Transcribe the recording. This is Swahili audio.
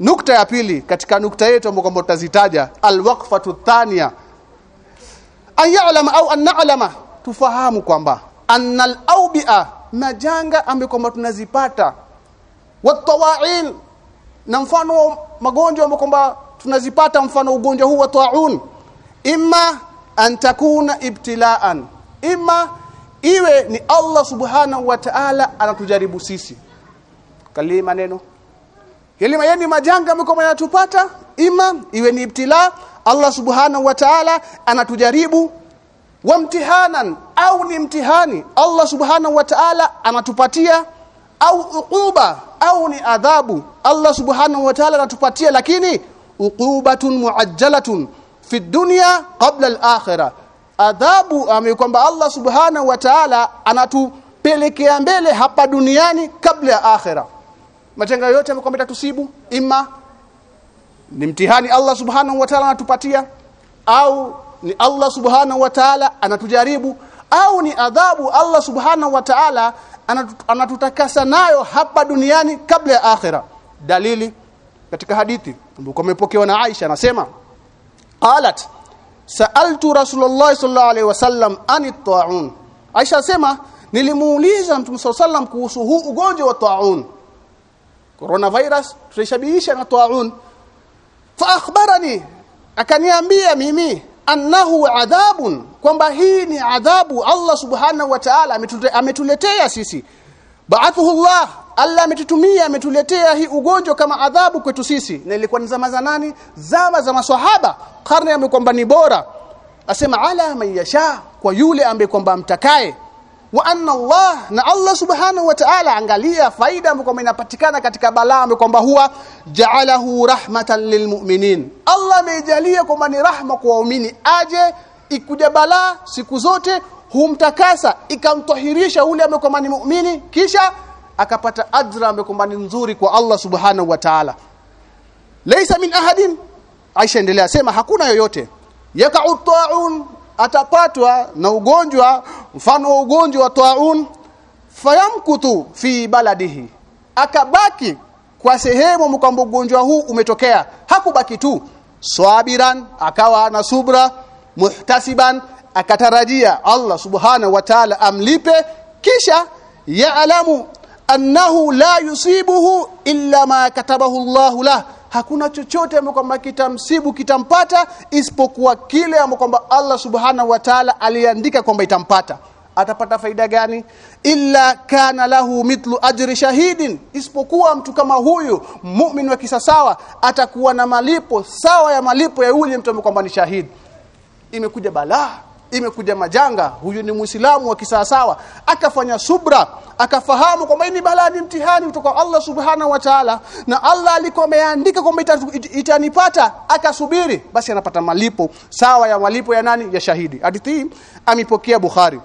nukta ya pili katika nukta yetu ambayo kwamba tutazitaja alwaqfatu thania ayalama au annalama? Tufahamu kwamba annal aubia majanga ambayo kwamba tunazipata. Watawain na mfano magonjwa ambayo kwamba tunazipata mfano ugonjwa huu wa taun. Imma an takuna ibtilaan. Imma iwe ni Allah subhanahu wa ta'ala anatujaribu sisi. Kalima maneno yale yani majanga ambayo yanatupata ima iwe ni ibtila Allah subhanahu wa ta'ala anatujaribu. Wa mtihanan au ni mtihani Allah subhanahu wa ta'ala anatupatia. Au uquba au ni adhabu Allah subhanahu wa ta'ala anatupatia. Lakini uqubatun muajjalatun fi dunya qabla al-akhirah. Adhabu ambayo kwamba Allah subhanahu wa ta'ala anatupelekea mbele hapa duniani kabla ya akhirah majanga yote ambayo kwamba tusibu ima ni mtihani Allah subhanahu wa ta'ala anatupatia au ni Allah subhanahu wa ta'ala anatujaribu au ni adhabu Allah subhanahu wa ta'ala anatutakasa nayo hapa duniani kabla ya akhira. Dalili katika hadithi ambayo imepokewa na Aisha anasema qalat sa'altu rasulullah sallallahu alaihi wasallam anit ta'un Aisha asema nilimuuliza mtume sallallahu kuhusu huu ugonjwa wa ta'un coronavirus tulishabihisha na ta'un. Fa akhbarani akaniambia mimi annahu adhabun kwamba hii ni adhabu Allah subhanahu wa ta'ala ametuletea sisi. Ba'athuhu Allah Allah ametutumia ametuletea hii ugonjwa kama adhabu kwetu sisi. Na ilikuwa ni zama za nani? Zama za maswahaba. Karne ambayo kwamba ni bora. Asema ala man yasha kwa yule ambaye kwamba mtakaye wa anna Allah na Allah subhanahu wa ta'ala angalia faida ambayo inapatikana katika balaa kwamba huwa ja'alahu rahmatan lilmu'minin Allah amejalia kwamba ni rahma kwa waumini. Aje ikuja balaa siku zote humtakasa ikamtahirisha ule ambaye ni muumini kisha akapata ajra ambayo ni nzuri kwa Allah subhanahu wa ta'ala. Laysa min ahadin. Aisha endelea sema hakuna yoyote. Yaka'u ta'un atapatwa na ugonjwa mfano wa ugonjwa wa taun fayamkutu fi baladihi. Akabaki kwa sehemu kwamba ugonjwa huu umetokea. Hakubaki tu. Swabiran akawa na subra. Muhtasiban akatarajia Allah subhanahu wa ta'ala amlipe. Kisha yaalamu annahu la yusibuhu illa ma katabahu Allah lah hakuna chochote ambacho kwamba kitamsibu kitampata isipokuwa kile ambacho kwamba Allah subhanahu wa ta'ala aliandika kwamba itampata. Atapata faida gani? Illa kana lahu mithlu ajri shahidin. Isipokuwa mtu kama huyu mu'min wa kisasawa atakuwa na malipo sawa ya malipo ya yule mtu ambaye kwamba ni shahidi imekuja balaa imekuja majanga huyu ni muislamu wa kisawasawa. Akafanya subra akafahamu kwamba hii ni balaa ni mtihani kutoka Allah subhanahu wa ta'ala na Allah alikuwa ameandika kwamba itanipata akasubiri. Basi anapata malipo sawa ya malipo ya nani? Ya shahidi. Hadithi hii amepokea Bukhari